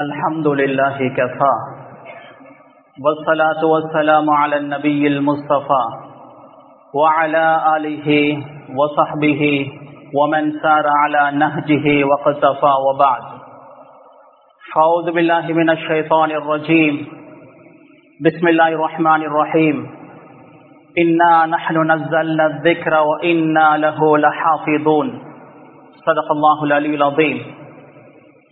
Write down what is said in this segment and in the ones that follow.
الحمد لله كفى. والصلاة والسلام على النبي المصطفى وعلى آله وصحبه ومن سار على نهجه واقتفى وبعد. فأعوذ بالله من الشيطان الرجيم. بسم الله الرحمن الرحيم. إنا نحن نزلنا الذكر وإنا له لحافظون. صدق الله العلي العظيم.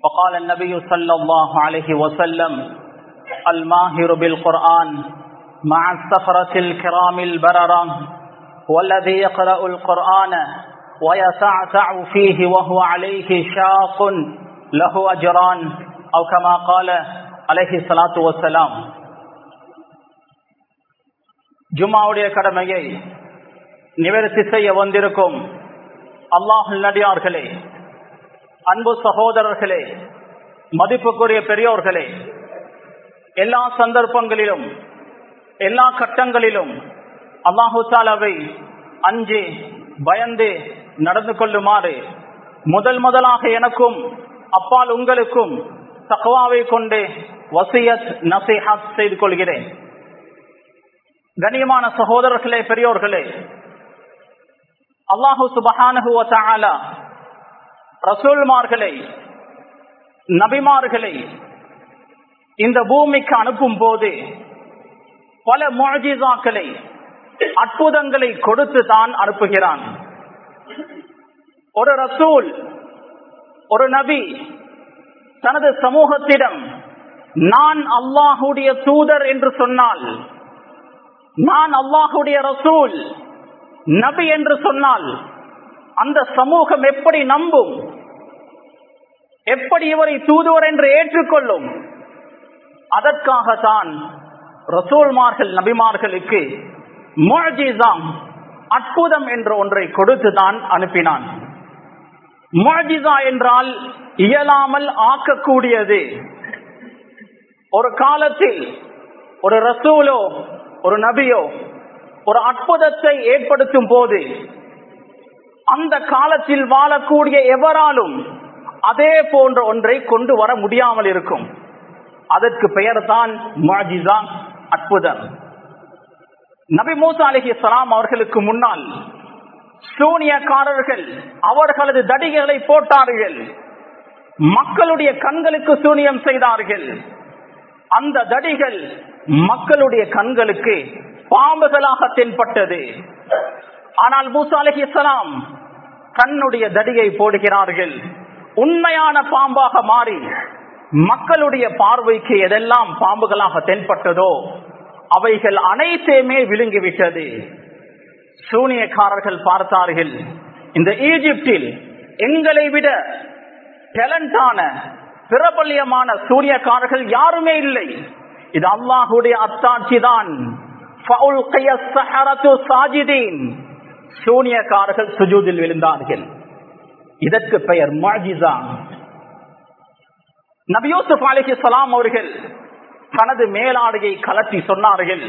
وقال النبي صلى الله عليه وسلم الماهر بالقرآن مع السفرة الكرام البررة والذي يقرأ القرآن ويتعتع فيه وهو عليه شاق له أجران أو كما قال عليه الصلاة والسلام ஜும்மாவுடைய கடமையை நிவர்த்தி செய்ய வந்திருக்கும் அல்லாஹ் நடிகார்களே அன்பு சகோதரர்களே மதிப்புக்குரிய பெரியோர்களே எல்லா சந்தர்ப்பங்களிலும் எல்லா கட்டங்களிலும் அல்லாஹுசாலாவை அஞ்சு பயந்து நடந்து கொள்ளுமாறு முதல் முதலாக எனக்கும் அப்பால் உங்களுக்கும் தக்குவாவை கொண்டு வசியத் நசிஹத் செய்து கொள்கிறேன். கண்ணியமான சகோதரர்களே பெரியோர்களே அல்லாஹு சுபஹானு ரசூல்மார்களை நபிமார்களை இந்த பூமிக்கு அனுப்பும் போது பல மொழிஜாக்களை அற்புதங்களை கொடுத்து தான் அனுப்புகிறான். ஒரு ரசூல் ஒரு நபி தனது சமூகத்திடம் நான் அல்லாஹுடைய தூதர் என்று சொன்னால் நான் அல்லாஹுடைய ரசூல் நபி என்று சொன்னால் அந்த சமூகம் எப்படி நம்பும்? எப்படி இவரை தூதுவர் என்று ஏற்றுக்கொள்ளும்? அதற்காகத்தான் ரசூல்மார்கள் நபிமார்களுக்கு மொழிசாம் அற்புதம் என்ற ஒன்றை கொடுத்து தான் அனுப்பினான். மொழிசா என்றால் இயலாமல் ஆக்கக்கூடியது. ஒரு காலத்தில் ஒரு ரசூலோ ஒரு நபியோ ஒரு அற்புதத்தை ஏற்படுத்தும் போது அந்த காலத்தில் வாழக்கூடிய எவராலும் அதே போன்ற ஒன்றை கொண்டு வர முடியாமல் இருக்கும். அதற்கு பெயர் தான் அற்புதம். நபி மூசா அலஹி சலாம் அவர்களுக்கு முன்னால் சூனியக்காரர்கள் அவர்களது தடிகளை போட்டார்கள். மக்களுடைய கண்களுக்கு சூனியம் செய்தார்கள். அந்த தடிகள் மக்களுடைய கண்களுக்கு பாம்புகளாக தென்பட்டது. ஆனால் மூசா அலஹி தன்னுடைய தடியை போடுகிறார்கள். உண்மையான பாம்பாக மாறி மக்களுடைய பார்வைக்கு எதெல்லாம் பாம்புகளாக தென்பட்டதோ அவைகள் அனைத்தையுமே விழுங்கிவிட்டது. சூனியக்காரர்கள் பார்த்தார்கள் இந்த ஈஜிப்டில் எங்களை விட டேலண்டான பிரபல்யமான சூரியக்காரர்கள் யாருமே இல்லை. இது அல்லாஹுடைய அத்தாட்சி தான் சூனியக்காரர்கள் சுஜூதில் விழுந்தார்கள். இதற்கு பெயர் மாஜிசா நபியூசுப் அலிஹி சலாம் அவர்கள் தனது மேலாடையை கலத்தி சொன்னார்கள்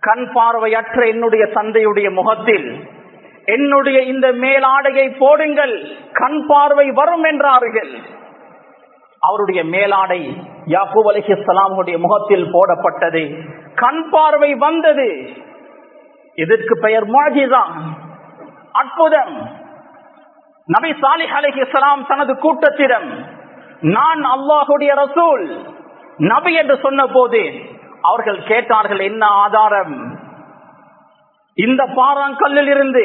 கண் பார்வையற்ற என்னுடைய தந்தையுடைய முகத்தில் என்னுடைய இந்த மேலாடையை போடுங்கள் கண் பார்வை வரும் என்றார்கள். அவருடைய மேலாடை யாக்கூப் அலிஹி சலாமுடைய முகத்தில் போடப்பட்டது. கண் பார்வை வந்தது. இதற்கு பெயர் மாஜிதான் அற்புதம். நபி சாலிஹ் அலிஹி இஸ்லாம் தனது கூட்டத்திடம் நான் அல்லாஹுடைய ரசூல். நபி என்று சொன்ன போது அவர்கள் கேட்டார்கள் என்ன ஆதாரம்? இந்த பாறாங்கல்லில் இருந்து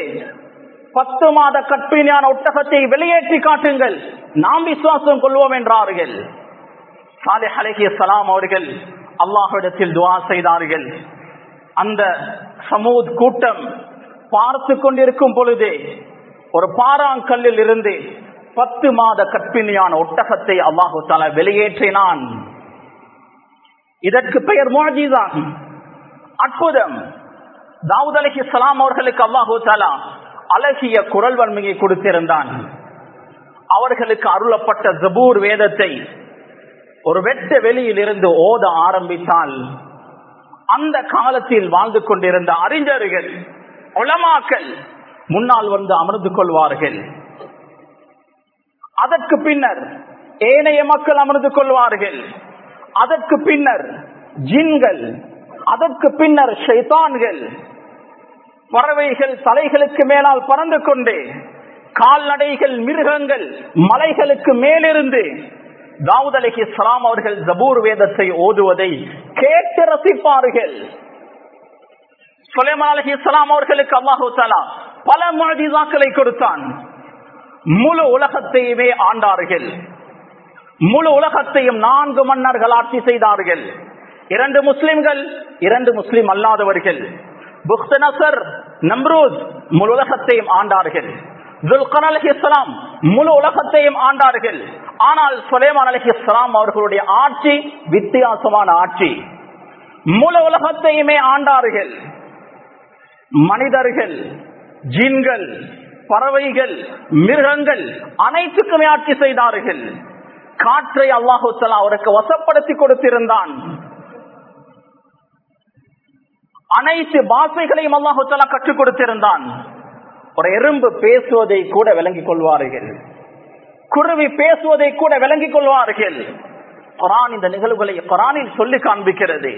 பத்து மாத கற்பினியான ஒட்டகத்தை வெளியேற்றி காட்டுங்கள். நாம் விசுவாசம் கொள்வோம் என்றார்கள். சாலிஹ் அலஹி சலாம் அவர்கள் அல்லாஹிடத்தில் துவா செய்தார்கள். அந்த சமூத் கூட்டம் பார்த்து கொண்டிருக்கும் பொழுதே ஒரு பாறாங்கல்லில் இருந்து பத்து மாத கற்பிணியான ஒட்டகத்தை அல்லாஹு தாலா வெளியேற்றினான். இதற்கு பெயர் மோஜிதான் அற்புதம். தாவூத் அலஹி சலாம் அவர்களுக்கு அல்லாஹு தாலா அழகிய குரல் வன்மையை கொடுத்திருந்தான். அவர்களுக்கு அருளப்பட்ட ஜபூர் வேதத்தை ஒரு வெட்ட வெளியில் இருந்து ஓத ஆரம்பித்தால் அந்த காலத்தில் வாழ்ந்து கொண்டிருந்த அறிஞர்கள் உலமாக்கள் முன்னால் வந்து அமர்ந்து கொள்வார்கள். அதற்கு பின்னர் ஏனைய மக்கள் அமர்ந்து கொள்வார்கள். அதற்கு பின்னர் ஜின்கள் அதற்கு பின்னர் ஷைத்தான்கள் பறவைகள் தலைகளுக்கு மேலால் பறந்து கொண்டே கால்நடைகள் மிருகங்கள் மலைகளுக்கு மேலிருந்து தாவூத் அலிஹி இஸ்லாம் அவர்கள் ஜபூர் வேதத்தை ஓதுவதை கேட்டு ரசிப்பார்கள். சுலைமான் அலஹி இஸ்லாம் அவர்களுக்கு அல்லாஹு தாலா பல மொழிதாக்களை கொடுத்தான். முழு உலகத்தையுமே ஆண்டார்கள். முழு உலகத்தையும் நான்கு மன்னர்கள் ஆட்சி செய்தார்கள். இரண்டு முஸ்லிம்கள் இரண்டு முஸ்லிம் அல்லாதவர்கள். புக்தனசர் நம்ரூத் முழு உலகத்தையும் ஆண்டார்கள். முழு உலகத்தையும் ஆண்டார்கள். ஆனால் சுலைமான் அலஹி இஸ்லாம் அவர்களுடைய ஆட்சி வித்தியாசமான ஆட்சி. முழு உலகத்தையுமே ஆண்டார்கள். மனிதர்கள் ஜீன்கள் பறவைகள் மிருகங்கள் அனைத்துக்குமே ஆட்சி செய்தார்கள். காற்றை அல்லாஹுத்தலா அவருக்கு வசப்படுத்தி கொடுத்திருந்தான். அனைத்து பாசைகளையும் அல்லாஹுத்தலா கற்றுக் கொடுத்திருந்தான். ஒரு எறும்பு பேசுவதை கூட விளங்கிக் கொள்வார்கள். குருவி பேசுவதை கூட விளங்கிக் கொள்வார்கள். குரான் இந்த நிகழ்வுகளை குரானில் சொல்லி காண்பிக்கிறது.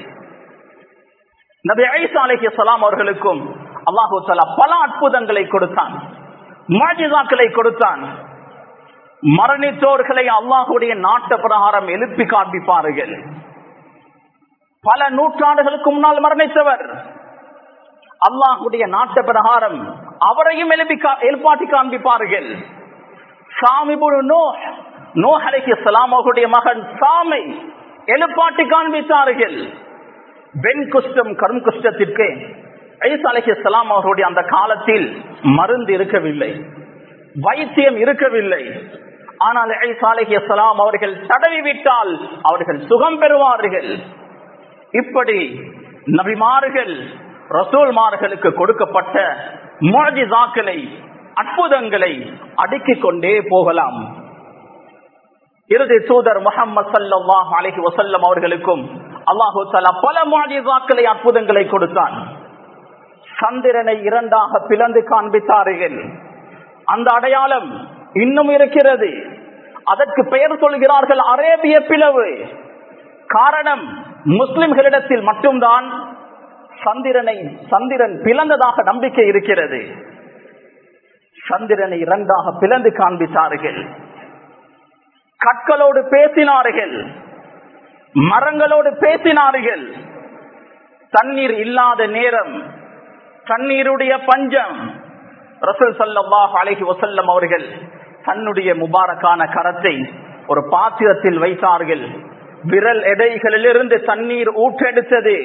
நபி ஐசா அலஹி சலாம் அவர்களுக்கும் அல்லாஹு பல அற்புதங்களை கொடுத்தான். மாஜிதாக்களை கொடுத்தான். மரணித்தோர்களை அல்லாஹுடைய நாட்ட பிரகாரம் எழுப்பி காண்பிப்பார்கள். பல நூற்றாண்டுகளுக்கு முன்னால் மரணித்தவர். அல்லாஹுடைய நாட்ட பிரகாரம் அவரையும் எழுப்பி எழுப்பாட்டி காண்பிப்பார்கள். சாமி நோ நோ அலைக்கு அவர்களுடைய மகன் சாமி எழுப்பாட்டி காண்பித்தார்கள். பெண் குஷ்டம் கரும் குஷ்டத்திற்கு ஐஸ் அலஹி அவர்களுடைய அந்த காலத்தில் மருந்து இருக்கவில்லை. வைத்தியம் இருக்கவில்லை. ஆனால் ஐஸ் அலஹி அவர்கள் தடவி விட்டால் அவர்கள் சுகம் பெறுவார்கள். இப்படி நபிமார்கள் ரசூல்மார்களுக்கு கொடுக்கப்பட்ட மோஜிதாக்களை அற்புதங்களை அடுக்கிக் கொண்டே போகலாம். இறுதி தூதர் முகமது சல்லாஹ் அலஹி வசல்லம் அவர்களுக்கும் அல்லாஹு தலா பல மாஜிதாக்களை அற்புதங்களை கொடுத்தான். சந்திரனை இரண்டாக பிளந்து காண்பித்தார்கள். அந்த அடையாளம் இன்னும் இருக்கிறது. அதற்கு பெயர் சொல்கிறார்கள் அரேபிய பிளவு. காரணம் முஸ்லிம்களிடத்தில் மட்டும்தான் சந்திரனை சந்திரன் பிளந்ததாக நம்பிக்கை இருக்கிறது. சந்திரனை இரண்டாக பிளந்து காண்பித்தார்கள். கற்களோடு பேசினார்கள். மரங்களோடு பேசினார்கள். தண்ணீர் இல்லாத நேரம் தண்ணீருடைய பஞ்சம். ரசூல் சல்லாஹ் அலஹி வசல்லம் அவர்கள் தன்னுடைய முபாரக்கான கரத்தை ஒரு பாத்திரத்தில் வைத்தார்கள். விரல் எடைகளிலிருந்து தண்ணீர் ஊற்றெடுத்தது.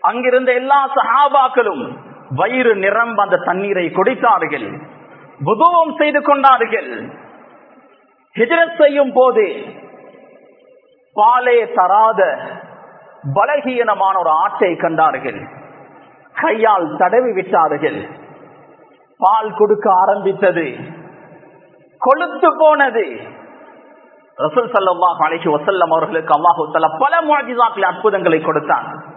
அங்கிருந்த எல்லா சஹாபாக்களும் வயிறு நிரம்ப அந்த தண்ணீரை குடித்தார்கள். புதுவம் செய்து கொண்டார்கள். ஹிஜரத் செய்யும் போது பாலே தராத பலகீனமான ஒரு ஆட்டை கண்டார்கள். கையால் தடவி விட்டார்கள். பால் கொடுக்க ஆரம்பித்தது. கொளுத்து போனது. ரசூல் சல்லாஹ் அலிஹி வசல்லம் அவர்களுக்கு அல்லாஹு பல முழஜிதாக்கள் அற்புதங்களை கொடுத்தான்.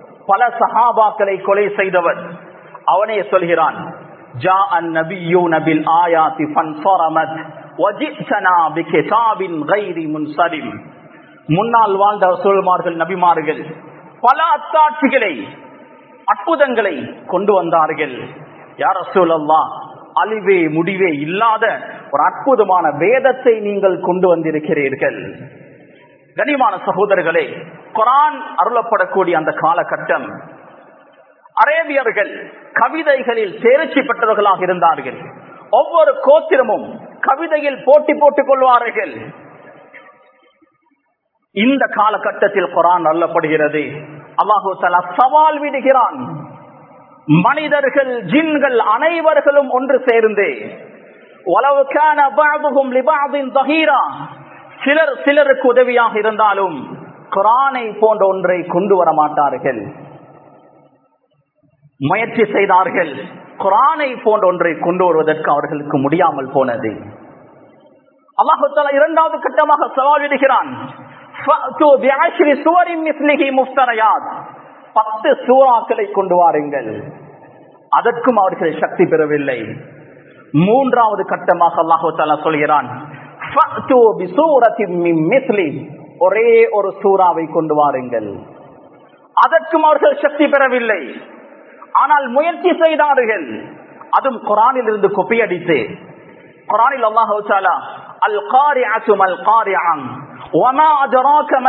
பல சஹாபாக்களை கொலை செய்தவர் அவனே சொல்கிறான் ஜா முன்னால் வாழ்ந்த ரசூல்மார்கள் நபிமார்கள் பல அத்தாட்சிகளை அற்புதங்களை கொண்டு வந்தார்கள். யார் ரசூல் அழிவே முடிவே இல்லாத ஒரு அற்புதமான வேதத்தை நீங்கள் கொண்டு வந்திருக்கிறீர்கள். கனிமான சகோதரர்களே குரான் அருளப்படக்கூடிய அந்த காலகட்டம் அரேபியர்கள் கவிதைகளில் தேர்ச்சி பெற்றவர்களாக இருந்தார்கள். ஒவ்வொரு கோத்திரமும் கவிதையில் போட்டி போட்டுக் கொள்வார்கள். இந்த காலகட்டத்தில் குரான் அருளப்படுகிறது. அல்லாஹு தலா சவால் விடுகிறான். மனிதர்கள் ஜின்கள் அனைவர்களும் ஒன்று சேர்ந்து உலவுக்கான சிலர் சிலருக்கு உதவியாக இருந்தாலும் குரானை போன்ற ஒன்றை கொண்டு வர மாட்டார்கள். முயற்சி செய்தார்கள். குரானை போன்ற ஒன்றை கொண்டு வருவதற்கு அவர்களுக்கு முடியாமல் போனது. அல்லாஹால இரண்டாவது கட்டமாக சவால் விடுகிறான் பத்து சூறாக்களை கொண்டு வாருங்கள். அதற்கும் அவர்கள் சக்தி பெறவில்லை. மூன்றாவது கட்டமாக அல்லாஹால சொல்கிறான். ஒரே ஒரு சூறாவை கொண்டு வாருங்கள். அதற்கும் அவர்கள் சக்தி பெறவில்லை. ஆனால் முயற்சி செய்தார்கள். அதுவும் குரானில் இருந்து கொப்பியடித்து குரானில் அல்லாஹு அல் காரியாத்து மல் காரியாங் ஒமா அஜராக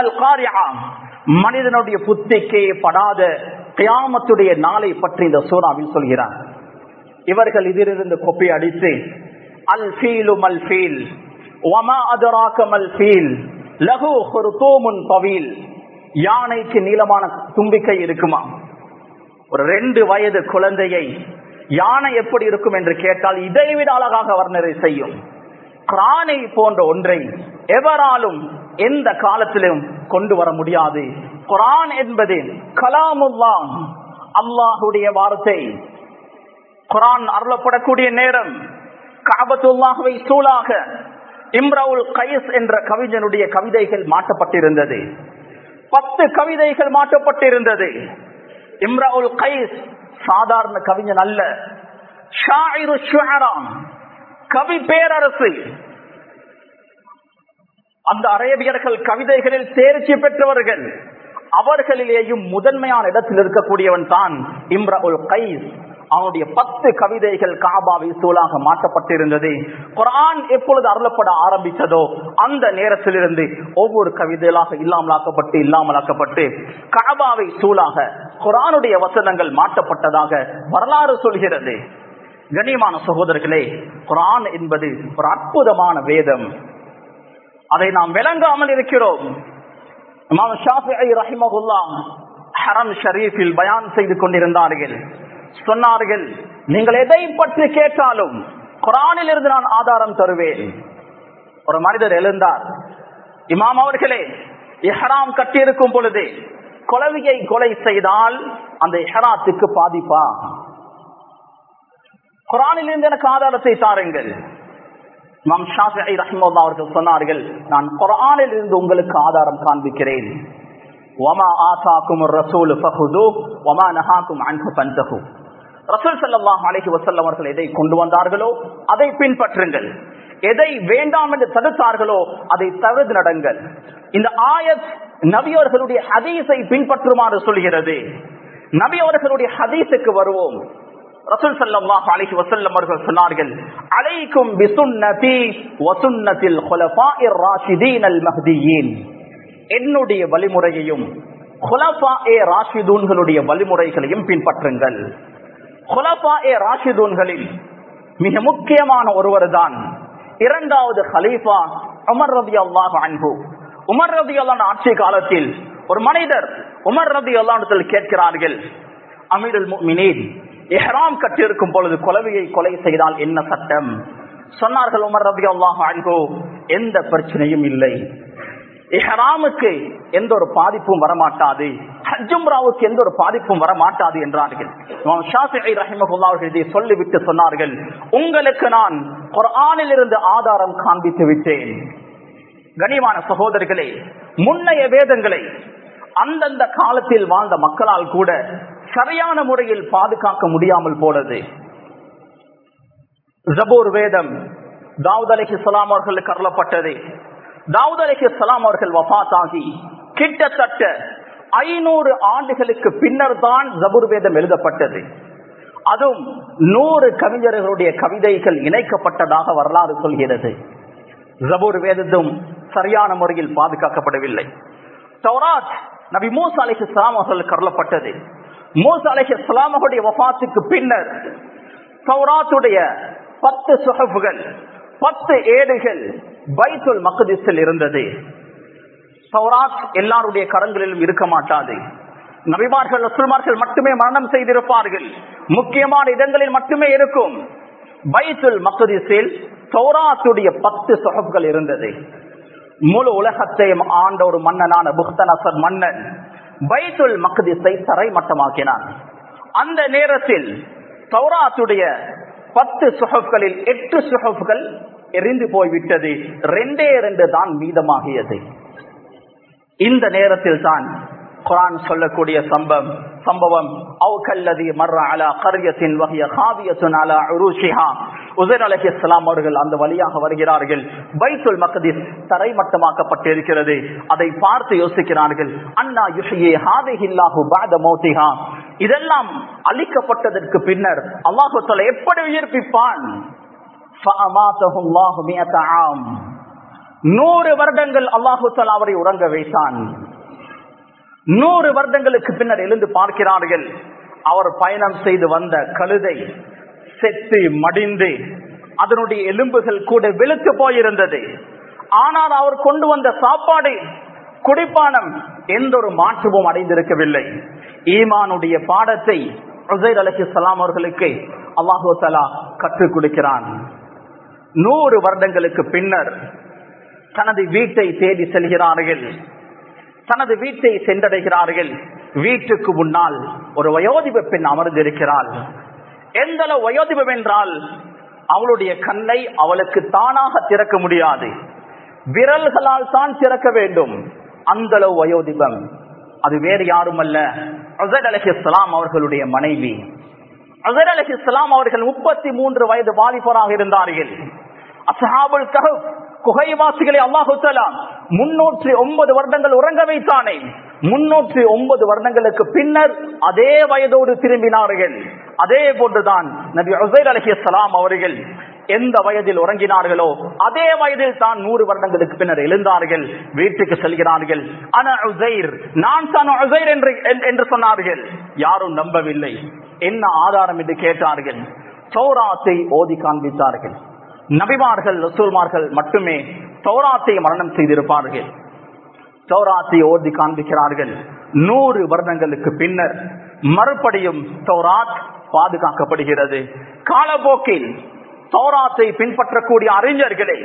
மனிதனுடைய புத்திக்கே படாத கியாமத்துடைய நாளை பற்றி இந்த சூறாவில் சொல்கிறார் இவர்கள் இதிலிருந்து கொப்பி அடித்து அல் ஃபீலும் அல் ஃபீல் லகு யானைக்கு நீளமான தும்பிக்கை இருக்குமா? ஒரு ரெண்டு வயது குழந்தையை யானை எப்படி இருக்கும் என்று கேட்டால் இதைவிட அழகாக வர்ணனை செய்யும். கிரானை போன்ற ஒன்றை எவராலும் எந்த காலத்திலும் கொண்டு வர முடியாது. குரான் என்பது கலாமுல்லாம் அல்லாஹுடைய வார்த்தை. குரான் அருளப்படக்கூடிய நேரம் காபத்துல்லாகவை சூழாக இம்ராவுல் கைஸ் என்ற கவிஞனுடைய கவிதைகள் மாற்றப்பட்டிருந்தது. பத்து கவிதைகள் மாற்றப்பட்டிருந்தது. இம்ராவுல் கைஸ் சாதாரண கவிஞன் அல்ல. ஷாயிரு ஷுஅராம் கவி பேரரசு. அந்த அரேபியர்கள் கவிதைகளில் தேர்ச்சி பெற்றவர்கள். அவர்களிலேயும் முதன்மையான இடத்தில் இருக்கக்கூடியவன் தான் இம்ரா உல் கைஸ். அவனுடைய பத்து கவிதைகள் காபாவை சூழாக மாற்றப்பட்டிருந்தது. குரான் எப்பொழுது அருளப்பட ஆரம்பித்ததோ அந்த நேரத்திலிருந்து ஒவ்வொரு கவிதைகளாக இல்லாமலாக்கப்பட்டு இல்லாமலாக்கப்பட்டு காபாவை சூழாக குரானுடைய வசனங்கள் மாற்றப்பட்டதாக வரலாறு சொல்கிறது. கண்ணியமான சகோதரர்களே குரான் என்பது ஒரு அற்புதமான வேதம். அதை நாம் விளங்காமல் இருக்கிறோம். இமாம் ஷாஃபிஐ ரஹிமகுல்லா ஹரம் ஷரீஃபில் பயான் செய்து கொண்டிருந்தார்கள். சொன்னார்கள். நீங்கள் எதை பற்றி கேட்டாலும் குரானில் இருந்து நான் ஆதாரம் தருவேன். ஒரு மனிதர் எழுந்தார். இமாம் அவர்களே இஹராம் கட்டியிருக்கும் பொழுது கொலவியை கொலை செய்தால் அந்த இஹராத்துக்கு பாதிப்பா? குரானில் இருந்து எனக்கு ஆதாரத்தை தாருங்கள். இமாம் ஷாஃபி ரஹ்மல்லா அவர்கள் சொன்னார்கள் நான் குரானில் இருந்து உங்களுக்கு ஆதாரம் காண்பிக்கிறேன். ஒமா ஆசாக்கும் ரசூல் ஃபஹுது ஒமா நஹாக்கும் அன்பு பந்தஹு ரசூல் சல்லாஹ் அலஹி வசல்லம் அவர்கள் எதை கொண்டு வந்தார்களோ அதை பின்பற்றுங்கள். எதை வேண்டாம் என்று தடுத்தார்களோ அதை தவிர்த்து நடங்கள். இந்த ஆயத் நபியவர்களுடைய ஹதீஸை பின்பற்றுமாறு சொல்கிறது. நபியவர்களுடைய ஹதீஸுக்கு வருவோம். ரசூல் சல்லாஹ் அலஹி வசல்லம் அவர்கள் சொன்னார்கள் அலைக்கும் பிசுன்னதி வசுன்னத்தில் குலஃபாஇர் ராஷிதீன் அல் மஹ்தியின் என்னுடைய வழிமுறையையும் குலஃபாஏ ராஷிதூன்களுடைய வழிமுறைகளையும் பின்பற்றுங்கள். ராஷிதூன்களில் மிக முக்கியமான ஒருவர் தான் இரண்டாவது ஹலீஃபா உமர் ரபி அல்லாஹ் அன்பு உமர் ரபி அல்லான் ஆட்சி காலத்தில் ஒரு மனிதர் உமர் ரதி அல்லாண்டத்தில் கேட்கிறார்கள் அமீரல் முஃமினீன் எஹ்ராம் கட்டிருக்கும் பொழுது கொலவையை கொலை செய்தால் என்ன சட்டம்? சொன்னார்கள் உமர் ரபி அல்லாஹ் அன்பு எந்த பிரச்சனையும் இல்லை. இஹராமுக்கு எந்த ஒரு பாதிப்பும் வரமாட்டாது. ஹஜ்ஜும்ராவுக்கு எந்த ஒரு பாதிப்பும் வரமாட்டாது என்றார்கள். இதை சொல்லிவிட்டு சொன்னார்கள் உங்களுக்கு நான் குரானில் இருந்து ஆதாரம் காண்பித்து விட்டேன். கனிவான சகோதரர்களே முன்னைய வேதங்களை அந்தந்த காலத்தில் வாழ்ந்த மக்களால் கூட சரியான முறையில் பாதுகாக்க முடியாமல் போனது. ஜபூர் வேதம் தாவூத் அலிஹி அவர்களுக்கு அருளப்பட்டது. தாவூத் அலிஹி சலாம் அவர்கள் வபாத்தாகி கிட்டத்தட்ட ஐநூறு ஆண்டுகளுக்கு பின்னர் தான் ஜபுர் வேதம் எழுதப்பட்டது. அதுவும் நூறு கவிஞர்களுடைய கவிதைகள் இணைக்கப்பட்டதாக வரலாறு சொல்கிறது. ஜபூர் வேதத்தும் சரியான முறையில் பாதுகாக்கப்படவில்லை. தௌராத் நபி மூசா அலைஹி சலாம் அவர்கள் கருளப்பட்டது மூசா அலைஹி சலாம் அவருடைய வபாத்துக்கு பின்னர் தௌராத்துடைய பத்து சுகப்புகள் பத்து ஏடுகள் பைத்துல் மகதிஸில் இருந்தது. சௌராத் எல்லாருடைய கரங்களிலும் இருக்க மாட்டாது. நபிமார்கள் ரசூல்மார்கள் மட்டுமே மரணம் செய்திருப்பார்கள். முக்கியமான இடங்களில் மட்டுமே இருக்கும். பைத்துல் மக்திஸில் சௌராத்துடைய பத்து சொகப்புகள் இருந்தது. முழு உலகத்தையும் ஆண்ட ஒரு மன்னனான புக்தனசர் மன்னன் பைத்துல் தரை மட்டமாக்கினான் அந்த நேரத்தில் சௌராத்துடைய பத்து சுகப்களில் எட்டு சுகப்கள் எரிந்து போய்விட்டது. ரெண்டே ரெண்டு தான் மீதமாகியது. இந்த நேரத்தில் தான் குரான் சொல்லக்கூடிய சம்பவம் சம்பவம் அவுகல்லதி மர்ற அலா கரியத்தின் வகைய காவியத்தின் அலா உருஷிஹா. உசைன் அலஹி இஸ்லாம் அவர்கள் அந்த வழியாக வருகிறார்கள். பைத்துல் மக்கதிஸ் தரைமட்டமாக்கப்பட்டிருக்கிறது. அதை பார்த்து யோசிக்கிறார்கள். அண்ணா யுஷியே ஹாதிஹில்லாஹு பாத மோதிஹா இதெல்லாம் அழிக்கப்பட்டதற்கு பின்னர் அல்லாஹு எப்படி உயிர்ப்பிப்பான்? நூறு வருடங்கள் அல்லாஹு அவரை உறங்க வைத்தான். நூறு வருடங்களுக்கு பின்னர் எழுந்து பார்க்கிறார்கள். அவர் பயணம் செய்து வந்த கழுதை செத்து மடிந்து அதனுடைய எலும்புகள் கூட வெளுத்து போயிருந்தது. ஆனால் அவர் கொண்டு வந்த சாப்பாடு குடிப்பானம் எந்த ஒரு மாற்றமும் அடைந்திருக்கவில்லை. ஈமானுடைய பாடத்தை உசைர் அலஹி சலாம் அவர்களுக்கு அல்லாஹு தலா கற்றுக் கொடுக்கிறான். நூறு வருடங்களுக்கு பின்னர் தனது வீட்டை தேடி செல்கிறார்கள். தனது வீட்டை சென்றடைகிறார்கள். வீட்டுக்கு முன்னால் ஒரு வயோதிப பெண் அமர்ந்திருக்கிறாள். எந்த அளவு வயோதிபம் என்றால் அவளுடைய கண்ணை அவளுக்கு தானாக திறக்க முடியாது. விரல்களால் தான் திறக்க வேண்டும். அந்த அளவு வயோதிபம். அது வேறு யாரும் அல்ல அசர் அலஹி இஸ்லாம் அவர்களுடைய மனைவி. அசர் அலஹி இஸ்லாம் அவர்கள் முப்பத்தி மூன்று வயது வாலிபராக இருந்தார்கள். அசஹாபுல் கஹப் குகைவாசிகளை அல்லாஹு முன்னூற்றி ஒன்பது வருடங்கள் உறங்க வைத்தானே. முன்னூற்றி ஒன்பது வருடங்களுக்கு பின்னர் அதே வயதோடு திரும்பினார்கள். அதே போன்றுதான் நபி உசைர் அலஹி சலாம் அவர்கள் எந்த வயதில் உறங்கினார்களோ அதே வயதில் தான் நூறு வருடங்களுக்கு பின்னர் எழுந்தார்கள் வீட்டுக்கு செல்கிறார்கள். ஆனா உசைர் நான் தான் உசைர் என்று என்று சொன்னார்கள். யாரும் நம்பவில்லை. என்ன ஆதாரம் என்று கேட்டார்கள். சௌராத்தை ஓதி காண்பித்தார்கள். நபிமார்கள் ரசூல்மார்கள் மட்டுமே சௌராத்தை மரணம் செய்திருப்பார்கள். சௌராத்தை ஓதி காண்பிக்கிறார்கள். நூறு வருடங்களுக்கு பின்னர் மறுபடியும் சௌராத் பாதுகாக்கப்படுகிறது. காலப்போக்கில் சௌராத்தை பின்பற்றக்கூடிய அறிஞர்களே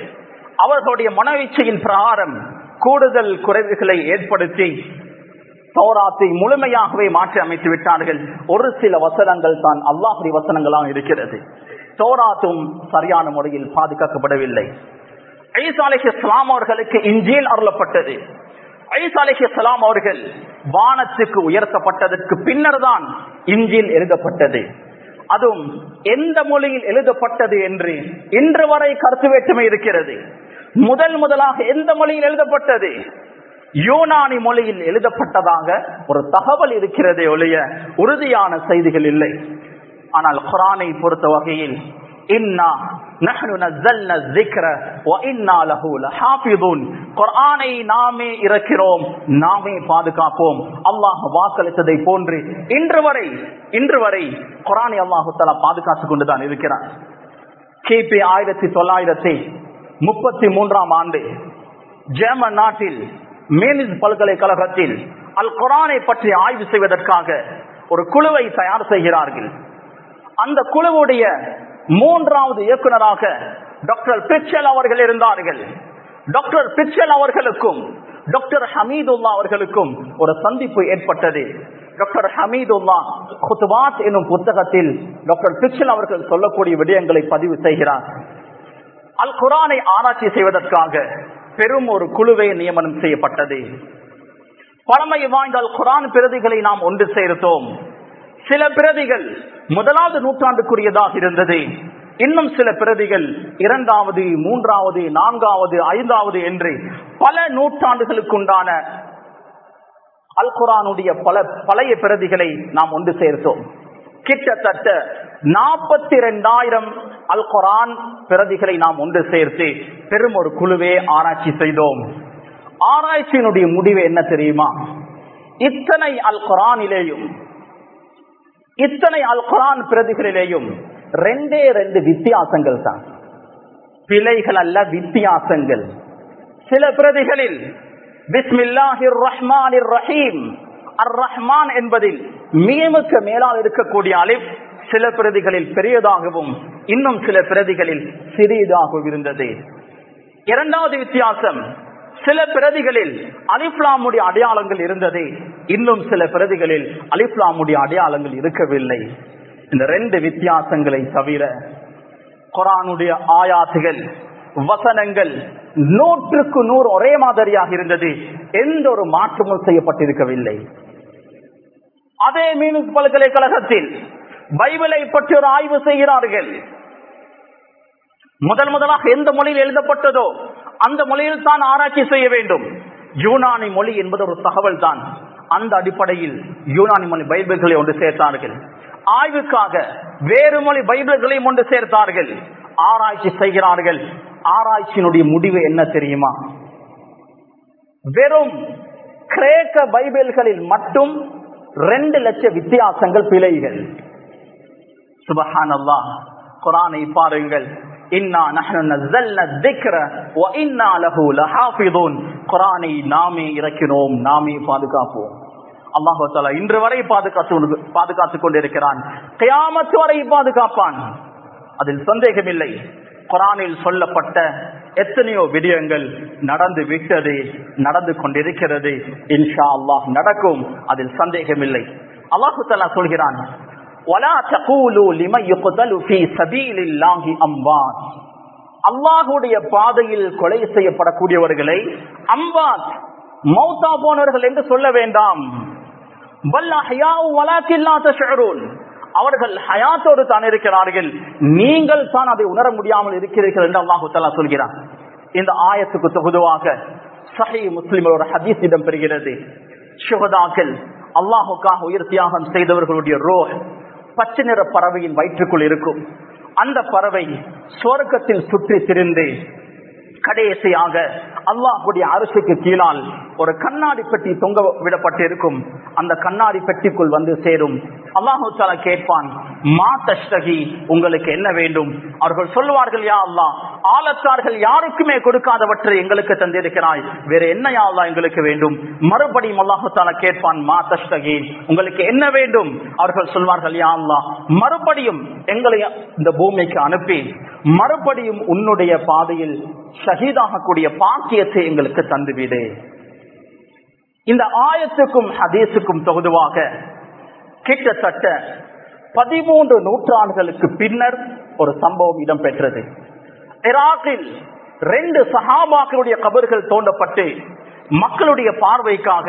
அவர்களுடைய மனவீச்சையின் பிரகாரம் கூடுதல் குறைவுகளை ஏற்படுத்தி சௌராத்தை முழுமையாகவே மாற்றி அமைத்து விட்டார்கள் ஒரு சில வசனங்கள் தான் அல்லாஹுடைய வசனங்களாக இருக்கிறது. தோராத்தும் சரியான முறையில் பாதுகாக்கப்படவில்லை. ஐசா இஸ்லாம் அவர்களுக்கு இஞ்சியில் அருளப்பட்டது. ஐசா அலிஹி இஸ்லாம் அவர்கள் வானத்துக்கு உயர்த்தப்பட்டதற்கு பின்னர் தான் இஞ்சியில் எழுதப்பட்டது. அதுவும் எந்த மொழியில் எழுதப்பட்டது என்று இன்று வரை கருத்து வேற்றுமை இருக்கிறது. முதல் முதலாக எந்த மொழியில் எழுதப்பட்டது? யூனானி மொழியில் எழுதப்பட்டதாக ஒரு தகவல் இருக்கிறதே ஒழிய உறுதியான செய்திகள் இல்லை. ஆனால் குரானை பொறுத்த வகையில் இன்னா குரானை நாமே இறக்கிறோம் நாமே பாதுகாப்போம். அல்லாஹ் வாக்களித்ததை போன்று இன்று வரை இன்று வரை குரானை அல்லாஹு தலா பாதுகாத்துக் கொண்டுதான் இருக்கிறார் கிபி ஆயிரத்தி தொள்ளாயிரத்தி முப்பத்தி மூன்றாம் ஆண்டு ஜெர்மன் நாட்டில் மேலிஸ் பல்கலைக்கழகத்தில் அல் குரானை பற்றி ஆய்வு செய்வதற்காக ஒரு குழுவை தயார் செய்கிறார்கள். அந்த குழுவுடைய மூன்றாவது இயக்குநராக டாக்டர் பிச்சல் அவர்கள் இருந்தார்கள். டாக்டர் பிச்சல் அவர்களுக்கும் டாக்டர் ஹமீதுல்லா அவர்களுக்கும் ஒரு சந்திப்பு ஏற்பட்டது. டாக்டர் ஹமீதுல்லா குத்துவாத் என்னும் புத்தகத்தில் டாக்டர் பிச்சல் அவர்கள் சொல்லக்கூடிய விடயங்களை பதிவு செய்கிறார். அல் குரானை ஆராய்ச்சி செய்வதற்காக பெரும் ஒரு குழுவை நியமனம் செய்யப்பட்டது. பழமை வாய்ந்த அல் குரான் பிரதிகளை நாம் ஒன்று சேர்த்தோம். சில பிரதிகள் முதலாவது நூற்றாண்டுக்குரியதாக இருந்தது. இன்னும் சில பிரதிகள் இரண்டாவது மூன்றாவது நான்காவது ஐந்தாவது என்று பல நூற்றாண்டுகளுக்குண்டான அல் குரானுடைய பல பழைய பிரதிகளை நாம் ஒன்று சேர்த்தோம். கிட்டத்தட்ட நாற்பத்தி இரண்டாயிரம் அல் குரான் பிரதிகளை நாம் ஒன்று சேர்த்து பெரும் ஒரு குழுவே ஆராய்ச்சி செய்தோம். ஆராய்ச்சியினுடைய முடிவு என்ன தெரியுமா? இத்தனை அல் குரானிலேயும் இத்தனை அல் குரான் பிரதிகளிலேயும் ரெண்டே ரெண்டு வித்தியாசங்கள் தான். பிழைகள் அல்ல வித்தியாசங்கள். சில பிரதிகளில் பிஸ்மில்லாஹிர் ரஹ்மான் ரஹீம் அர் ரஹ்மான் என்பதில் மீமுக்கு மேலால் இருக்கக்கூடிய அலிப் சில பிரதிகளில் பெரியதாகவும் இன்னும் சில பிரதிகளில் சிறியதாகவும் இருந்தது. இரண்டாவது வித்தியாசம் சில பிரதிகளில் அலிப்லாமுடைய அடையாளங்கள் இருந்தது. இன்னும் சில பிரதிகளில் அலிப்லாமுடைய அடையாளங்கள் இருக்கவில்லை. இந்த ரெண்டு வித்தியாசங்களை தவிர குரானுடைய ஆயாத்துகள் வசனங்கள் நூற்றுக்கு நூறு ஒரே மாதிரியாக இருந்தது. எந்த ஒரு மாற்றமும் செய்யப்பட்டிருக்கவில்லை. அதே மீனுஸ் பல்கலைக்கழகத்தில் பைபிளை பற்றி ஒரு ஆய்வு செய்கிறார்கள். முதல் முதலாக எந்த மொழியில் எழுதப்பட்டதோ அந்த மொழியில் தான் ஆராய்ச்சி செய்ய வேண்டும். யூனானி மொழி என்பது ஒரு தகவல் தான் அந்த அடிப்படையில் யூனானி மொழி பைபிள்களை ஒன்று சேர்த்தார்கள். ஆய்வுக்காக வேறு மொழி பைபிள்களையும் ஒன்று சேர்த்தார்கள். ஆராய்ச்சி செய்கிறார்கள். ஆராய்ச்சியினுடைய முடிவு என்ன தெரியுமா? வெறும் கிரேக்க பைபிள்களில் மட்டும் ரெண்டு லட்சம் வித்தியாசங்கள் பிழைகள். சுபஹான் அல்லா குரானை பாருங்கள். குரானை நாமே இறக்கினோம் நாமே பாதுகாப்போம். அல்லாஹால இன்று வரை பாதுகாத்து பாதுகாத்துக் கொண்டிருக்கிறான். கயாமத்து வரை பாதுகாப்பான். அதில் சந்தேகமில்லை. குரானில் சொல்லப்பட்ட எத்தனையோ விடயங்கள் நடந்து விட்டது நடந்து கொண்டிருக்கிறது. இன்ஷா அல்லாஹ் நடக்கும் அதில் சந்தேகமில்லை. அல்லாஹு தலா சொல்கிறான் அல்லாஹுடைய பாதையில் கொலை செய்யப்படக்கூடியவர்களை அம்பாத் மௌத்தா போனவர்கள் என்று சொல்ல வேண்டாம். அவர்கள் ஹயாத்தோடு தான் இருக்கிறார்கள். நீங்கள் தான் அதை உணர முடியாமல் இருக்கிறீர்கள் என்று அல்லாஹு தலா சொல்கிறார் இந்த ஆயத்துக்கு தொகுதுவாக சஹி முஸ்லிம் ஒரு ஹதீஸ் இடம் பெறுகிறது சுகதாக்கள் அல்லாஹுக்காக உயிர் தியாகம் செய்தவர்களுடைய ரோஹ். பச்சை நிற பறவையின் வயிற்றுக்குள் இருக்கும். அந்த பறவை சுவர்க்கத்தில் சுற்றி திரிந்து கடைசியாக அல்லாஹுடைய அரசுக்கு கீழால் ஒரு கண்ணாடி பெட்டி தொங்க விடப்பட்டிருக்கும். அந்த கண்ணாடி பெட்டிக்குள் வந்து சேரும். அல்லாஹு கேட்பான் மா தஷ்டகி உங்களுக்கு என்ன வேண்டும்? அவர்கள் சொல்லுவார்கள் யா அல்லா ஆலத்தார்கள் யாருக்குமே கொடுக்காதவற்றை எங்களுக்கு தந்திருக்கிறாய். வேற என்ன யா அல்லா எங்களுக்கு வேண்டும்? மறுபடியும் அல்லாஹு தாலா கேட்பான் மா தஷ்டகி உங்களுக்கு என்ன வேண்டும்? அவர்கள் சொல்வார்கள் யா அல்லா மறுபடியும் எங்களை இந்த பூமிக்கு அனுப்பி மறுபடியும் உன்னுடைய பாதையில் ஷஹீதாகக்கூடிய பாக்கியத்தை எங்களுக்கு தந்துவிடு. இந்த ஆயத்துக்கும் ஹதீஸுக்கும் தொகுதுவாக கிட்டத்தட்ட பதிமூன்று நூற்றாண்டுகளுக்கு பின்னர் ஒரு சம்பவம் இடம்பெற்றது. ஈராக்கில் ரெண்டு சஹாபாக்களுடைய கபர்கள் தோண்டப்பட்டு மக்களுடைய பார்வைக்காக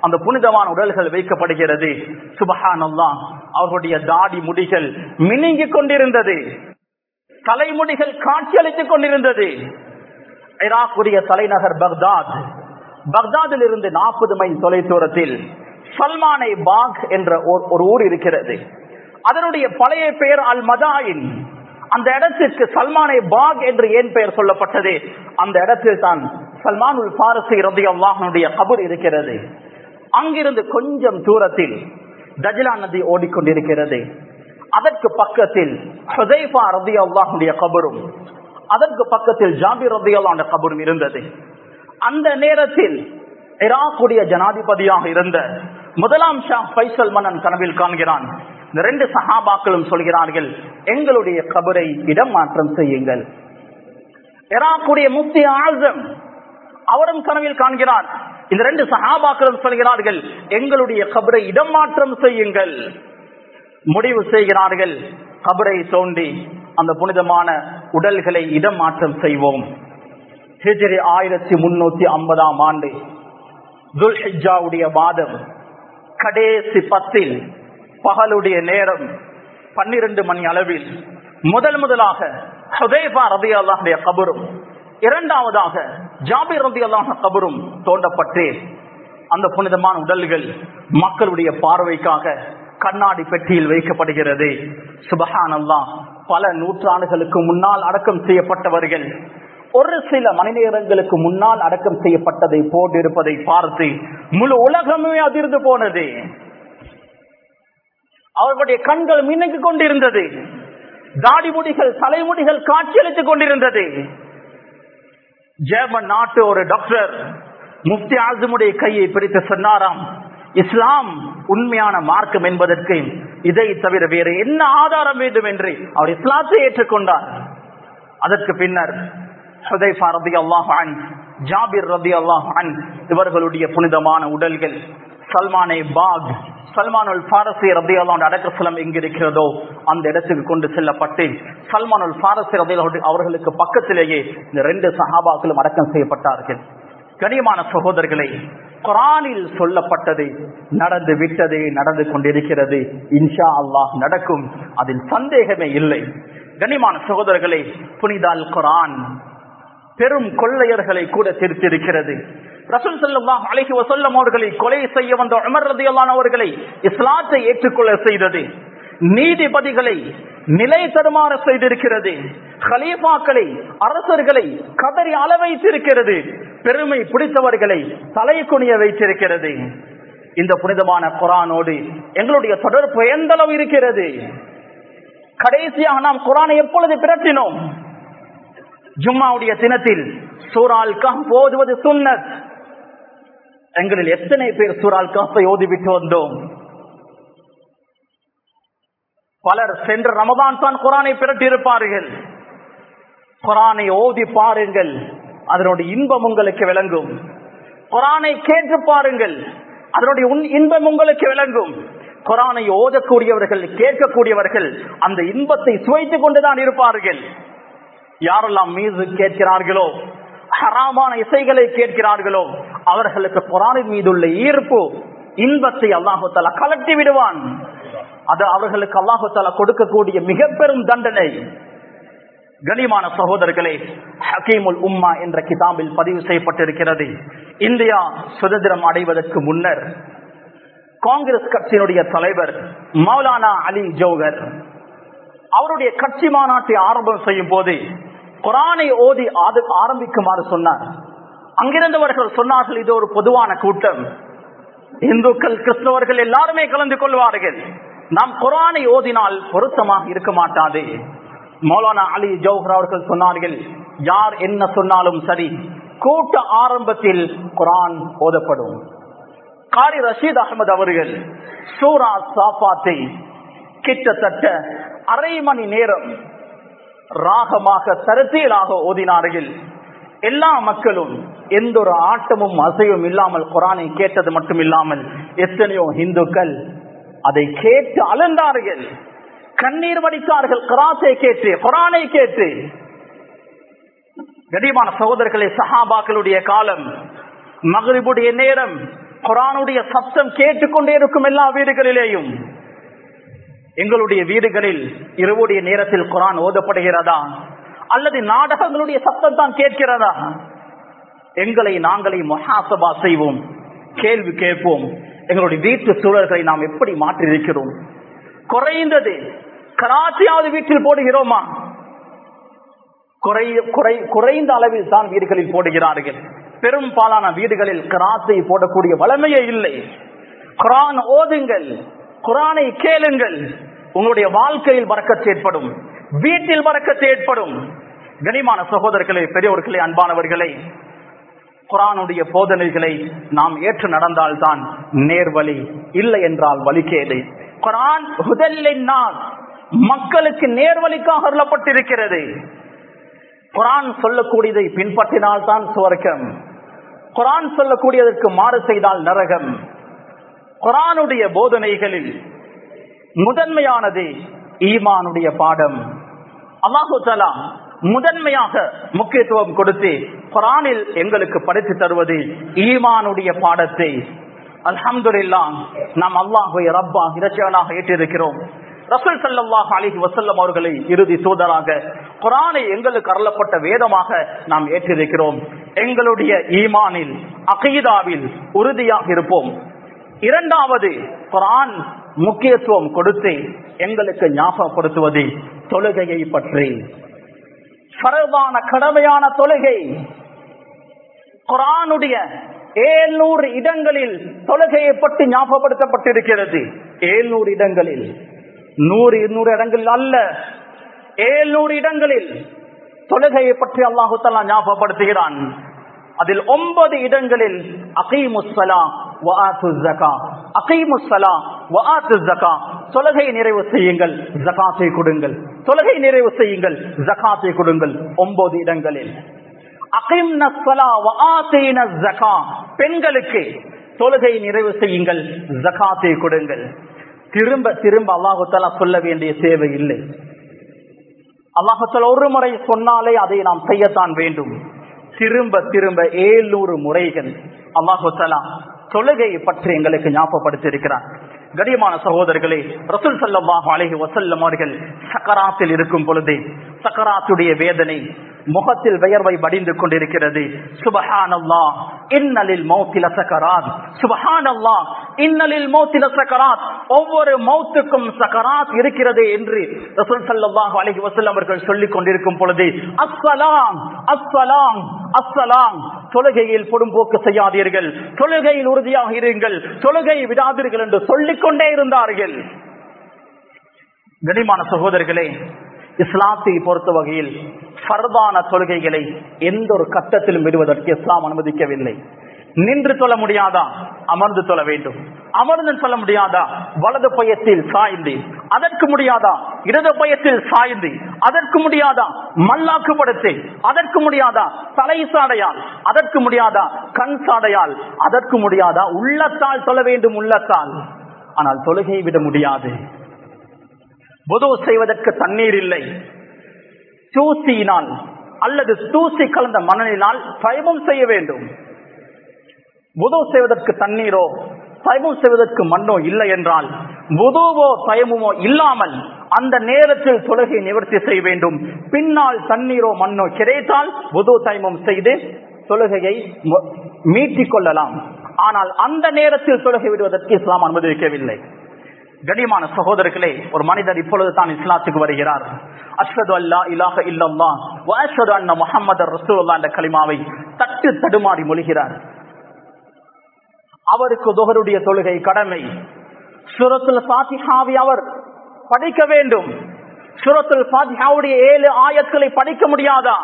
அந்த புனிதமான உடல்கள் வைக்கப்படுகிறது. சுபஹானல்லா அவர்களுடைய தாடி முடிகள் மினுங்கிக் கொண்டிருந்தது. தலைமுடிகள் காட்சியளித்துக் கொண்டிருந்தது. ஈராக்குடைய தலைநகர் பக்தாத். பக்தாதில் இருந்து நாற்பது மைல் தொலைதூரத்தில் சல்மானை பாக் என்ற ஒரு ஊர் இருக்கிறது. அதனுடைய பழைய பெயர் அல் மதாயின் அந்த இடத்திற்கு சல்மானை பாக் என்று ஏன் பெயர் சொல்லப்பட்டது? அந்த இடத்தில் தான் சல்மான் உல் பாரசி ரபி அல்லாஹனுடைய இருக்கிறது. அங்கிருந்து கொஞ்சம் தூரத்தில் தஜிலா நதி ஓடிக்கொண்டிருக்கிறது. அதற்கு பக்கத்தில் ஹுதைஃபா ரபி அல்லாஹனுடைய கபரும் அதற்கு பக்கத்தில் ஜாபிர் ரபியல்லாண்ட கபரும் இருந்தது. அந்த நேரத்தில் இராக்குடைய ஜனாதிபதியாக இருந்த முதலாம் ஷா பைசல் மன்னன் கனவில் காண்கிறான். இந்த ரெண்டு சகாபாக்களும் சொல்கிறார்கள் எங்களுடைய கபரை இடம் மாற்றம் செய்யுங்கள். இராக்குடைய முக்தி ஆழ்தம் அவரும் கனவில் காண்கிறார். இந்த ரெண்டு சகாபாக்களும் சொல்கிறார்கள் எங்களுடைய கபரை இடம் மாற்றம் செய்யுங்கள். முடிவு செய்கிறார்கள் கபரை தோண்டி அந்த புனிதமான உடல்களை இடம் மாற்றம் செய்வோம். ஹிஜரி ஆயிரத்தி முன்னூத்தி ஐம்பதாம் ஆண்டு துல்ஹிஜாவுடைய மாதம் கடைசி பத்தில் பகலுடைய நேரம் பன்னிரண்டு மணி அளவில் முதல் முதலாக ஹுதைஃபா ரதி அல்லாஹுடைய கபரும் இரண்டாவதாக ஜாபிர் ரதி அல்லாஹ கபரும் தோண்டப்பட்டு அந்த புனிதமான உடல்கள் மக்களுடைய பார்வைக்காக கண்ணாடி பெட்டியில் வைக்கப்படுகிறது. சுபஹான் அல்லாஹ் பல நூற்றாண்டுகளுக்கு முன்னால் அடக்கம் செய்யப்பட்டவர்கள் ஒரு சில மணி நேரங்களுக்கு முன்னால் அடக்கம் செய்யப்பட்டதை போட்டிருப்பதை பார்த்து முழு உலகமே அதிர்ந்து போனது. அவர்களுடைய கண்கள் மின்னுக்கு கொண்டிருந்தது. தாடி முடிகள் தலைமுடிகள் காட்சியளித்துக் கொண்டிருந்தது. ஜெர்மன் நாட்டு ஒரு டாக்டர் முஃப்தி ஆசமுடைய கையை பிரித்து சொன்னாராம் இஸ்லாம் உண்மையான மார்க்கம் என்பதற்கு இதை தவிர வேறு என்ன ஆதாரம் வேண்டும் என்று அவர் இஸ்லாத்தை ஏற்றுக்கொண்டார். அதற்கு பின்னர் ஜாபிர் ரபி அல்லாஹான் இவர்களுடைய புனிதமான உடல்கள் சல்மானை பாக் சல்மானுல் பாரசி ரதி அல்லாஹ் அடக்கசலம் எங்க இருக்கிறதோ அந்த இடத்துக்கு கொண்டு செல்லப்பட்டு சல்மானுல் பாரசி ரதி அவர்களுக்கு பக்கத்திலேயே இந்த ரெண்டு சஹாபாக்களும் அடக்கம் செய்யப்பட்டார்கள். கனியமான சகோதரர்களை குரானில் சொல்லப்பட்டது நடந்து விட்டது நடந்து கொண்டிருக்கிறது இன்ஷா அல்லாஹ் நடக்கும். அதில் சந்தேகமே இல்லை. கனிமான சகோதரர்களை புனிதால் குரான் பெரும் கொள்ளையர்களை கூட திருத்திருக்கிறது. ரசூல் செல்லம் அழகி வசல்லம் அவர்களை கொலை செய்ய வந்த உமர் ரதியல்லான் அவர்களை இஸ்லாத்தை ஏற்றுக்கொள்ள செய்தது. நீதிபதிகளை நிலை தருமாற செய்திருக்கிறது. ஹலீஃபாக்களை அரசர்களை கதறி அள வைத்திருக்கிறது பெருமை பிடித்தவர்களை தலை குனிய வைத்திருக்கிறது. இந்த புனிதமான குரானோடு எங்களுடைய தொடர்பு எந்த அளவு இருக்கிறது? கடைசியாக நாம் குரானை எப்பொழுது பிறத்தினோம் ஜும்மாவுடைய தினத்தில் சூறால் கஹ் ஓதுவது சுன்னத். எங்களில் எத்தனை பேர் சூறால் கஹை ஓதிவிட்டு வந்தோம்? பலர் சென்ற ரமதான் தான் குரானை பிரட்டியிருப்பார்கள். குரானை ஓதி பாருங்கள். அதனுடைய இன்பம் உங்களுக்கு விளங்கும். குரானை கேட்டு பாருங்கள். அதனுடைய இன்பம் உங்களுக்கு விளங்கும். குரானை ஓதக்கூடியவர்கள் கேட்கக்கூடியவர்கள் அந்த இன்பத்தை சுவைத்துக் கொண்டுதான் இருப்பார்கள். யாரெல்லாம் மீது கேட்கிறார்களோ ஹராமான இசைகளை கேட்கிறார்களோ அவர்களுக்கு குரானின் மீதுள்ள ஈர்ப்பு இன்பத்தை அல்லாஹால கலட்டி விடுவான். அது அவர்களுக்கு அல்லாஹால கொடுக்கக்கூடிய மிக பெரும் தண்டனை. கனிமான சகோதரர்களே ஹக்கீமுல் உம்மா என்ற கிதாபில் பதிவு செய்யப்பட்டிருக்கிறது. இந்தியா சுதந்திரம் அடைவதற்கு முன்னர் காங்கிரஸ் கட்சியினுடைய தலைவர் மௌலானா அலி ஜோகர் அவருடைய கட்சி மாநாட்டை ஆரம்பம் செய்யும் போது குரானை ஓதி ஆரம்பிக்குமாறு சொன்னார். அங்கிருந்தவர்கள் சொன்னார்கள் இது ஒரு பொதுவான கூட்டம். இந்துக்கள் கிறிஸ்தவர்கள் எல்லாருமே கலந்து கொள்வார்கள். நாம் குரானை ஓதினால் பொருத்தமாக இருக்க மாட்டாது. மௌலானா அலி ஜவுஹர் அவர்கள் சொன்னார்கள் யார் என்ன சொன்னாலும் சரி கூட்ட ஆரம்பத்தில் குரான் ஓதப்படும். காரி ரஷீத் அகமது அவர்கள் சூரா சாப்பாத்தை கிட்டத்தட்ட அரை மணி நேரம் ராகமாக தரத்தியலாக ஓதினார்கள். எல்லா மக்களும் எந்த ஒரு ஆட்டமும் அசையும் இல்லாமல் குரானை கேட்டது மட்டும் இல்லாமல் எத்தனையோ இந்துக்கள் அதை கேட்டு அலந்தார்கள். கண்ணீர் வடித்தார்கள். குராத்தை கேட்டு குரானை கேட்டு. கடிமான சகோதரர்களே சஹாபாக்களுடைய காலம் மகரிபுடைய நேரம் குரானுடைய சப்தம் கேட்டுக்கொண்டே இருக்கும் எல்லா வீடுகளிலேயும். எங்களுடைய வீடுகளில் இரவுடைய நேரத்தில் குரான் ஓதப்படுகிறதா? அல்லது நாடகங்களுடைய சத்தம் தான் கேட்கிறதா? எங்களை நாங்களே மொஹாசபா செய்வோம் கேள்வி கேட்போம். எங்களுடைய வீட்டு சூழல்களை நாம் எப்படி மாற்றி இருக்கிறோம் குறைந்தது கராச்சியாவது வீட்டில் போடுகிறோமா? குறைந்த அளவில் தான் வீடுகளில் போடுகிறார்கள். பெரும்பாலான வீடுகளில் கராத்தை போடக்கூடிய வளமையே இல்லை. குரான் ஓதுங்கள் குரானை கேளுங்கள் உங்களுடைய வாழ்க்கையில் வரக்கத்து ஏற்படும் வீட்டில் வரக்கத்து ஏற்படும். கனிமான சகோதரர்களே பெரியவர்களே அன்பானவர்களே குரானுடைய போதனைகளை நாம் ஏற்று நடந்தால்தான் நேர்வழி இல்லை என்றால் வலிக்கேது குரான் மக்களுக்கு நேர்வழிக்காக அருளப்பட்டிருக்கிறது. குரான் சொல்லக்கூடியதை பின்பற்றினால் தான் சுவர்க்கம். குரான் சொல்லக்கூடியதற்கு மாறு செய்தால் நரகம். குரானுடைய போதனைகளில் முதன்மையானது ஈமானுடைய பாடம். அல்லாஹு முதன்மையாக முக்கியத்துவம் கொடுத்து குரானில் எங்களுக்கு படித்து தருவது ஈமானுடைய பாடத்தை. அல்ஹம்துல்லா நாம் அல்லாஹுவை ரப்பா இரட்சகனாக ஏற்றிருக்கிறோம். ரசூல் சல்லாஹ் அலிஹி வசல்லம் அவர்களை இறுதி தூதராக குரானை எங்களுக்கு அருளப்பட்ட வேதமாக நாம் ஏற்றிருக்கிறோம். எங்களுடைய ஈமானில் அகீதாவில் உறுதியாக இருப்போம். இரண்டாவது குரான் முக்கியத்துவம் கொடுத்து எங்களுக்கு ஞாபகப்படுத்துவது தொழுகையை பற்றி. பரவான கடமையான தொழுகை. குரானுடைய ஏழ்நூறு இடங்களில் தொழுகையை பற்றி ஞாபகப்படுத்தப்பட்டிருக்கிறது. ஏழ்நூறு இடங்களில். நூறு இருநூறு இடங்களில் அல்ல. ஏழ்நூறு இடங்களில் தொழுகையை பற்றி அல்லாஹு ஞாபகப்படுத்துகிறான். அதில் ஒன்பது இடங்களில் அகீமுசலா அகைமுசலா வஆத்து ஜகா தொலகை நிறைவு செய்யுங்கள் ஜகாத்தை கொடுங்கள். தொலகை நிறைவு செய்யுங்கள் ஜகாத்தை கொடுங்கள். ஒன்பது இடங்களில். ஜகா பெண்களுக்கு தொழுகை நிறைவு செய்யுங்கள் ஜகாத்தை கொடுங்கள். திரும்ப திரும்ப அல்லாஹு சொல்ல வேண்டிய தேவை இல்லை. அல்லாஹால ஒரு முறை சொன்னாலே அதை நாம் செய்யத்தான் வேண்டும். திரும்ப திரும்ப ஏழுநூறு முறைகள் அல்லாஹாலா தொழுகை பற்றி எங்களுக்கு ஞாபகப்படுத்தியிருக்கிறார். கடியமான சகோதரர்களே ரசூல் சல்லாஹு அலைஹி வசல்லம் அவர்கள் சக்கராத்தில் இருக்கும் பொழுது சக்கராத்துடைய வேதனை முகத்தில் வியர்வை வடிந்து கொண்டிருக்கிறது. சுபஹானல்லா இன்னலில் மௌத்தில சக்கராத் சுபஹானல்லா இன்னலில் மௌத்தில சக்கராத் ஒவ்வொரு மௌத்துக்கும் சக்கராத் இருக்கிறது என்று ரசூல் ஸல்லல்லாஹு அலைஹி வஸல்லம் அவர்கள் சொல்லிக் கொண்டிருக்கும் பொழுது அஸ்ஸலாம் அஸ்ஸலாம் அஸ்ஸலாம். தொழுகையில் பொடும்போக்கு செய்யாதீர்கள். தொழுகையில் உறுதியாக இருங்கள். தொழுகை விடாதீர்கள் என்று சொல்லிக் கொண்டே இருந்தார்கள். கனிமான சகோதரர்களே இஸ்லாத்தை பொறுத்த வகையில் ஃபர்தான தொழுகைகளை எந்த ஒரு கட்டத்திலும் விடுவதற்கு இஸ்லாம் அனுமதிக்கவில்லை. நின்று சொல்ல முடியாதா? அமர்ந்து சொல்ல வேண்டும். அமர்ந்து சொல்ல முடியாதா? வலது பயத்தில் சாய்ந்து. அதற்கு முடியாதா? இடது பயத்தில் சாய்ந்து. அதற்கு முடியாதா? மல்லாக்கு படுத்து. அதற்கு முடியாதா? தலை சாடையால். அதற்கு முடியாதா? கண் சாடையால். அதற்கு முடியாதா? உள்ளத்தால் சொல்ல வேண்டும் உள்ளத்தால். ஆனால் தொழுகை விட முடியாது. புது செய்வதற்கு தண்ணீர் இல்லை. தூசியினால் அல்லது தூசி கலந்த மணலினால் பயமும் செய்ய வேண்டும். புதோ செய்வதற்கு தண்ணீரோ தயமும் செய்வதற்கு மண்ணோ இல்லை என்றால் புதுவோ தயமுமோ இல்லாமல் அந்த நேரத்தில் தொழுகை நிவர்த்தி செய்ய வேண்டும். பின்னால் தண்ணீரோ மண்ணோ கிடைத்தால் புது தயமும் செய்து தொழுகையை மீட்டிக் கொள்ளலாம். ஆனால் அந்த நேரத்தில் தொழுகை விடுவதற்கு இஸ்லாம் அனுமதிக்கவில்லை. கண்ணியமான சகோதரர்களே ஒரு மனிதர் இப்பொழுது தான் இஸ்லாத்துக்கு வருகிறார். அஸ்வது அல்லா இலாக இல்லல்லா வஅஷ்ஹது அண்ணா முகமது ரசூல்லா என்ற கலிமாவை தட்டு தடுமாறி மொழிகிறார். அவருக்கு துகருடைய தொழுகை கடமை. சுரத்துல ஃபாத்திஹாவை அவர் படிக்க வேண்டும். சுரத்தில் சாதிஹாவுடைய ஏழு ஆயத்களை படிக்க முடியாதா?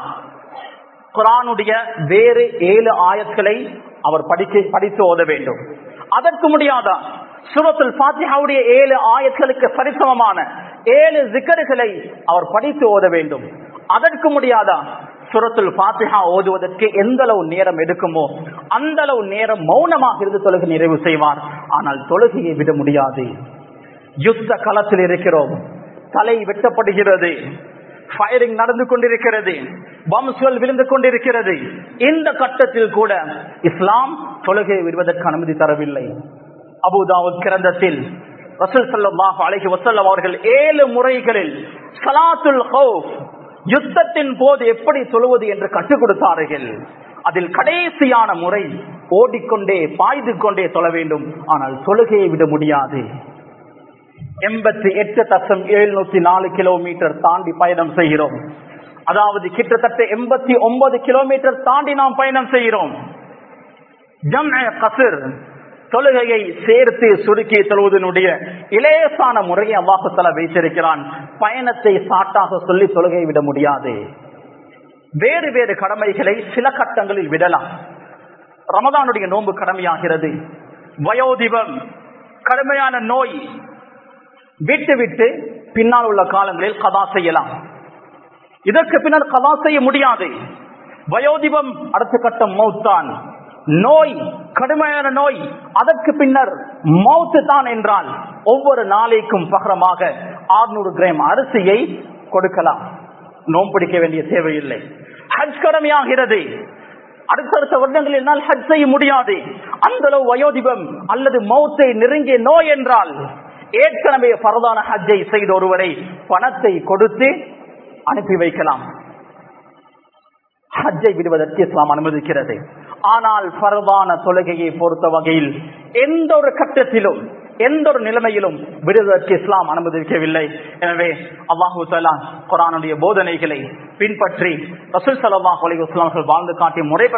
குரானுடைய வேறு ஏழு ஆயத்களை அவர் படிக்க படித்து ஓத வேண்டும். அதற்கு முடியாதா? சுரத்துல் பாத்தியாவுடைய ஏழு ஆயத்களுக்கு சரிசமமான ஏழு ஜிக்கர்களை அவர் படித்து ஓத வேண்டும். அதற்கு முடியாதா? சுரத்துல் பாத்திஹா ஓதுவதற்கு எந்த அளவு நேரம் எடுக்குமோ அந்த அளவு நேரம் மௌனமாக இருந்து தொழுகை நிறைவு செய்வார். ஆனால் தொழுகையை விட முடியாது. யுத்த களத்தில் இருக்கிறோம். தலை வெட்டப்படுகிறது. ஃபயரிங் நடந்து கொண்டிருக்கிறது. பம்ஸ்கள் விழுந்து கொண்டிருக்கிறது. இந்த கட்டத்தில் கூட இஸ்லாம் தொழுகையை விடுவதற்கு அனுமதி தரவில்லை. அபுதாவுத் கிரந்தத்தில் ரசூல் சல்லாஹ் அலஹி வசல்லம் அவர்கள் ஏழு முறைகளில் சலாத்துல் யுத்தத்தின் போது எப்படி சொல்லுவது என்று கற்றுக் கொடுத்தார்கள். அதில் கடைசியான முறை ஓடிக்கொண்டே பாய்ந்து கொண்டே தொழ வேண்டும். ஆனால் தொழுகையை விட முடியாது. எண்பத்தி எட்டு தசம் எழுநூத்தி நாலு கிலோமீட்டர் தாண்டி பயணம் செய்கிறோம். அதாவது கிட்டத்தட்ட எண்பத்தி ஒன்பது கிலோமீட்டர் தாண்டி நாம் பயணம் செய்கிறோம். கசிர் தொழுகையை சேர்த்து சுருக்கி தொழுவதனுடைய இலேசான முறையை அல்லாஹுத்தலா வைத்திருக்கிறான். பயணத்தை சாட்டாக சொல்லி தொழுகையை விட முடியாது. வேறு வேறு கடமைகளை சில கட்டங்களில் விடலாம். ரமதானுடைய நோன்பு கடமையாகிறது. வயோதிபம் கடுமையான நோய் விட்டு விட்டு பின்னால் உள்ள காலங்களில் கதா செய்யலாம். இதற்கு பின்னர் கதா செய்ய முடியாது. வயோதிபம் அடுத்த கட்டம் மௌத்தான். நோய் கடுமையான நோய் அதற்கு பின்னர் மௌத்து தான் என்றால் ஒவ்வொரு நாளைக்கும் பகரமாக ஆறுநூறு கிராம் அரிசியை கொடுக்கலாம். நோம் பிடிக்க வேண்டிய தேவையில்லை. ஹஜ் கடமையாகிறது. அடுத்தடுத்த வருடங்களில் ஹஜ் செய்ய முடியாது. அந்த அளவு வயோதிபம் அல்லது மௌத்தை நெருங்கிய நோய் என்றால் ஏற்கனவே பரதான ஹஜ்ஜை செய்த ஒருவரை பணத்தை கொடுத்து அனுப்பி வைக்கலாம். ஹஜ்ஜை விடுவதற்கு இஸ்லாம் அனுமதிக்கிறது. ஆனால் பரவான தொழுகையை பொறுத்த வகையில் எந்த ஒரு கட்டத்திலும் எந்த ஒரு நிலைமையிலும் விடுவதற்கு இஸ்லாம் அனுமதிக்கவில்லை. எனவே அல்லாஹு தலா குரானுடைய போதனைகளை பின்பற்றி ரசூல் சல்லாஹ் அலி இஸ்லாம்கள் வாழ்ந்து காட்டிய முறை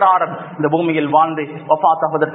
இந்த பூமியில் வாழ்ந்து ஒப்பாத்தாவதற்கு